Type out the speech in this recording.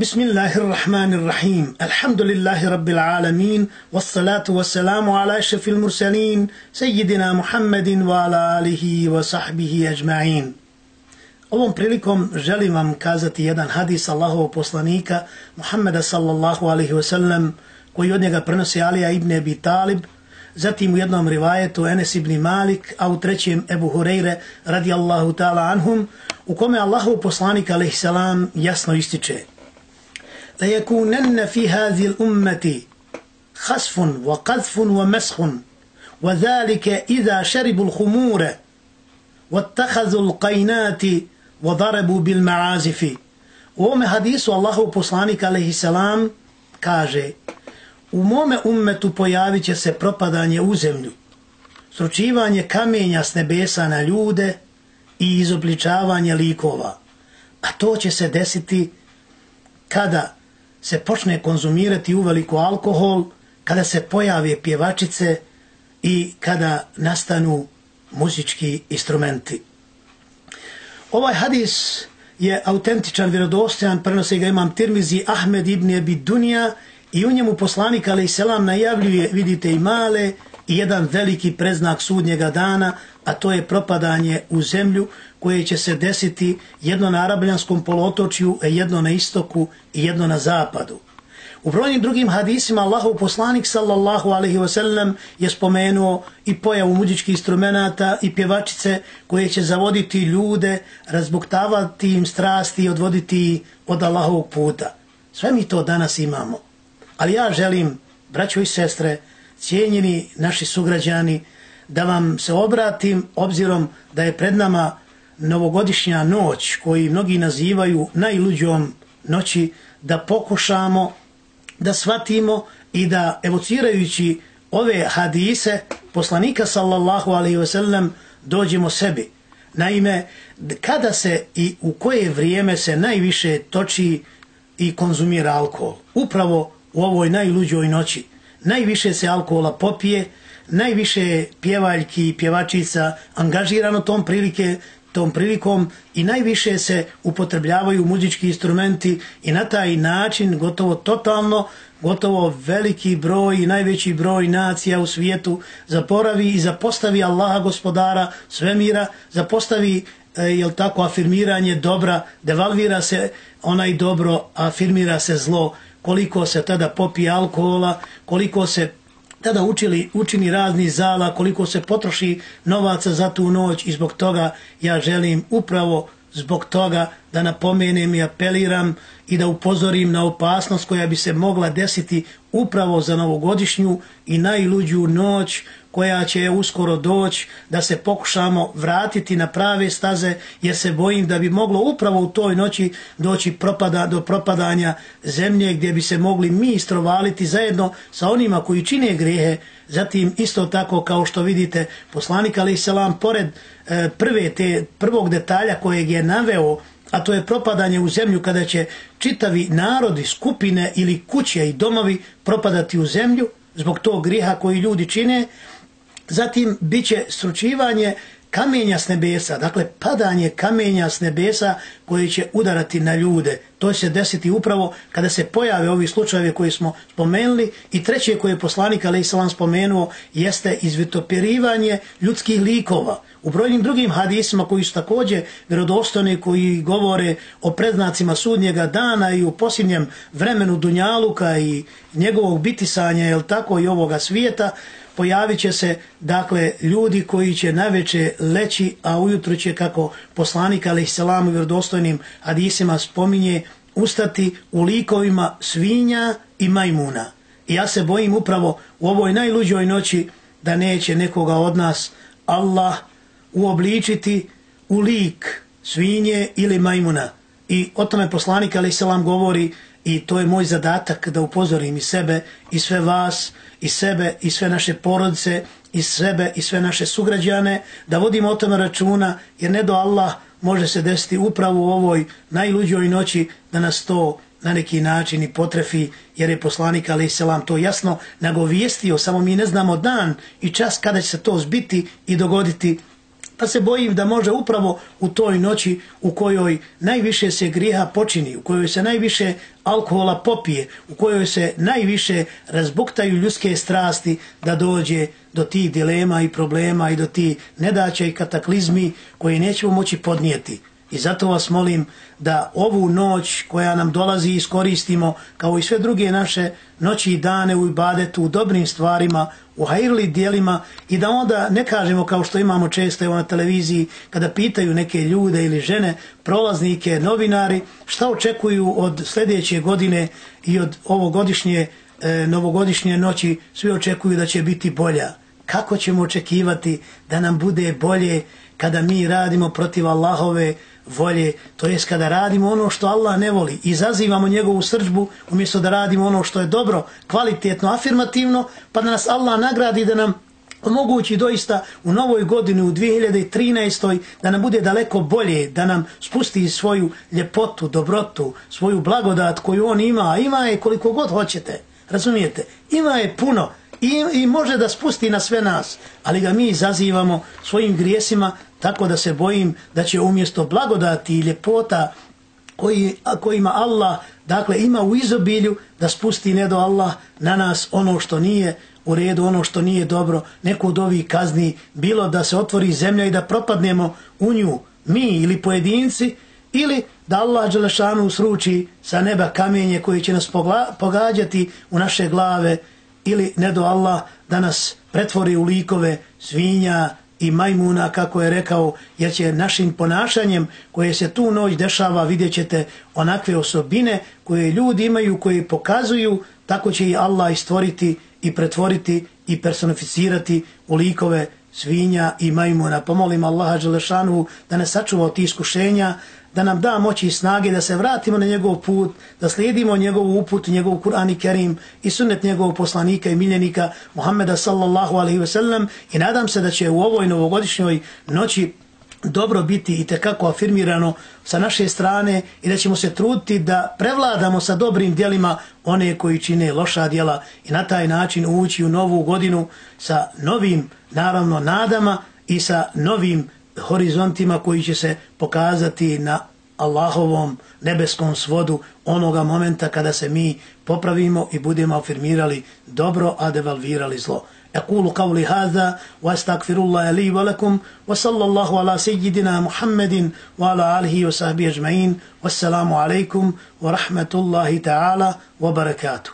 بسم الله الرحمن الرحيم الحمد لله رب العالمين والصلاة والسلام على أشرف المرسلين سيدنا محمد وعلى آله وصحبه أجمعين Ovom prilikom želim vam kazati jedan hadis Allahovog poslanika Muhammeda sallallahu alaihi wasallam koji od njega prenosi Alija ibn Abi Talib, zatim u jednom rivajetu Enes ibn Malik, a u trećem Ebu Hureyre radijallahu ta'ala anhum, u kome Allahov poslanik alaihi salam jasno ističe ليكونن في هذه الأمة خسف وقذف ومسخ وذلك إذا شربوا الخمور واتخذوا القينات وضربوا بالمعازف وما حديث الله poslanik عليه السلام kaže u mome ummetu pojavit će se propadanje u zemlju, sručivanje kamenja s nebesa na ljude i izobličavanje likova. A to će se desiti kada se počne konzumirati uveliko alkohol, kada se pojave pjevačice i kada nastanu muzički instrumenti. Ovaj hadis je autentičan, vjerodostojan, prenose ga imam Tirmizi Ahmed ibn Ebi Dunija i u njemu poslanik alaih selam najavljuje, vidite i male, i jedan veliki preznak sudnjega dana, a to je propadanje u zemlju koje će se desiti jedno na arabljanskom polotočju, jedno na istoku i jedno na zapadu. U brojnim drugim hadisima Allahov poslanik sallallahu alaihi wasallam je spomenuo i pojavu muzičkih instrumenta i pjevačice koje će zavoditi ljude, razbuktavati im strasti i odvoditi od Allahovog puta. Sve mi to danas imamo. Ali ja želim, braćo i sestre, cijenjeni naši sugrađani, da vam se obratim obzirom da je pred nama novogodišnja noć koji mnogi nazivaju najluđom noći da pokušamo da shvatimo i da evocirajući ove hadise poslanika sallallahu alaihi wasallam dođemo sebi. Naime, kada se i u koje vrijeme se najviše toči i konzumira alkohol? Upravo u ovoj najluđoj noći. Najviše se alkohola popije, najviše pjevaljki i pjevačica angažirano tom prilike tom prilikom i najviše se upotrebljavaju muzički instrumenti i na taj način gotovo totalno, gotovo veliki broj i najveći broj nacija u svijetu zaporavi i zapostavi Allaha gospodara svemira, zapostavi e, jel tako afirmiranje dobra, devalvira se onaj dobro, afirmira se zlo, koliko se tada popije alkohola, koliko se tada učili, učini razni zala, koliko se potroši novaca za tu noć i zbog toga ja želim upravo zbog toga da napomenem i apeliram i da upozorim na opasnost koja bi se mogla desiti upravo za novogodišnju i najluđu noć koja će uskoro doći da se pokušamo vratiti na prave staze jer se bojim da bi moglo upravo u toj noći doći propada, do propadanja zemlje gdje bi se mogli mi istrovaliti zajedno sa onima koji čine grehe. Zatim isto tako kao što vidite poslanik ali selam pored e, prve te prvog detalja kojeg je naveo a to je propadanje u zemlju kada će čitavi narodi, skupine ili kuće i domovi propadati u zemlju zbog tog griha koji ljudi čine, zatim bit će sručivanje kamenja s nebesa, dakle padanje kamenja s nebesa koje će udarati na ljude. To će se desiti upravo kada se pojave ovi slučajevi koje smo spomenuli i treće koje je poslanik Aleyhisselam spomenuo jeste izvitopirivanje ljudskih likova. U brojnim drugim hadisima koji su također vjerodostojni koji govore o predznacima sudnjega dana i u posljednjem vremenu Dunjaluka i njegovog bitisanja, jel tako, i ovoga svijeta, pojavit će se dakle ljudi koji će najveće leći, a ujutro će kako poslanik alaih salamu vjerodostojnim hadisima spominje ustati u likovima svinja i majmuna. I ja se bojim upravo u ovoj najluđoj noći da neće nekoga od nas Allah uobličiti u lik svinje ili majmuna. I o tome poslanik alaih salam govori i to je moj zadatak da upozorim i sebe i sve vas i sebe i sve naše porodice i sebe i sve naše sugrađane da vodimo o tome računa jer ne do Allah može se desiti upravo u ovoj najluđoj noći da nas to na neki način i potrefi jer je poslanik ali selam to jasno nagovijestio. Samo mi ne znamo dan i čas kada će se to zbiti i dogoditi. Pa se bojim da može upravo u toj noći u kojoj najviše se griha počini, u kojoj se najviše alkohola popije, u kojoj se najviše razbuktaju ljudske strasti da dođe do tih dilema i problema i do tih nedaća i kataklizmi koje nećemo moći podnijeti. I zato vas molim da ovu noć koja nam dolazi iskoristimo kao i sve druge naše noći i dane u ibadetu, u dobrim stvarima, u hajrli dijelima i da onda ne kažemo kao što imamo često evo na televiziji kada pitaju neke ljude ili žene, prolaznike, novinari, šta očekuju od sljedeće godine i od ovogodišnje, e, novogodišnje noći, svi očekuju da će biti bolja. Kako ćemo očekivati da nam bude bolje kada mi radimo protiv Allahove volje, to jest kada radimo ono što Allah ne voli, izazivamo njegovu srđbu umjesto da radimo ono što je dobro, kvalitetno, afirmativno, pa da nas Allah nagradi da nam omogući doista u novoj godini, u 2013. da nam bude daleko bolje, da nam spusti svoju ljepotu, dobrotu, svoju blagodat koju on ima, a ima je koliko god hoćete, razumijete? Ima je puno, i, i može da spusti na sve nas, ali ga mi zazivamo svojim grijesima, tako da se bojim da će umjesto blagodati i ljepota koji, kojima Allah dakle ima u izobilju da spusti ne do Allah na nas ono što nije u redu, ono što nije dobro, neku od ovih kazni, bilo da se otvori zemlja i da propadnemo u nju, mi ili pojedinci, ili da Allah Đelešanu sruči sa neba kamenje koji će nas pogađati u naše glave, ili ne do Allah da nas pretvori u likove svinja i majmuna, kako je rekao, jer će našim ponašanjem koje se tu noć dešava, vidjet ćete onakve osobine koje ljudi imaju, koje pokazuju, tako će i Allah istvoriti i pretvoriti i personificirati u likove svinja i majmuna. Pomolim Allaha Đelešanu da ne sačuva od iskušenja, da nam da moći i snage da se vratimo na njegov put, da slijedimo njegov uput, njegov Kur'an i Kerim i sunnet njegovog poslanika i miljenika Muhammeda sallallahu alaihi ve sellem i nadam se da će u ovoj novogodišnjoj noći dobro biti i tekako afirmirano sa naše strane i da ćemo se truditi da prevladamo sa dobrim dijelima one koji čine loša dijela i na taj način ući u novu godinu sa novim, naravno, nadama i sa novim horizontima koji će se pokazati na Allahovom nebeskom svodu onoga momenta kada se mi popravimo i budemo afirmirali dobro, a devalvirali zlo. أقول قولي هذا وأستغفر الله لي ولكم وصلى الله على سيدنا محمد وعلى آله وصحبه أجمعين والسلام عليكم ورحمة الله تعالى وبركاته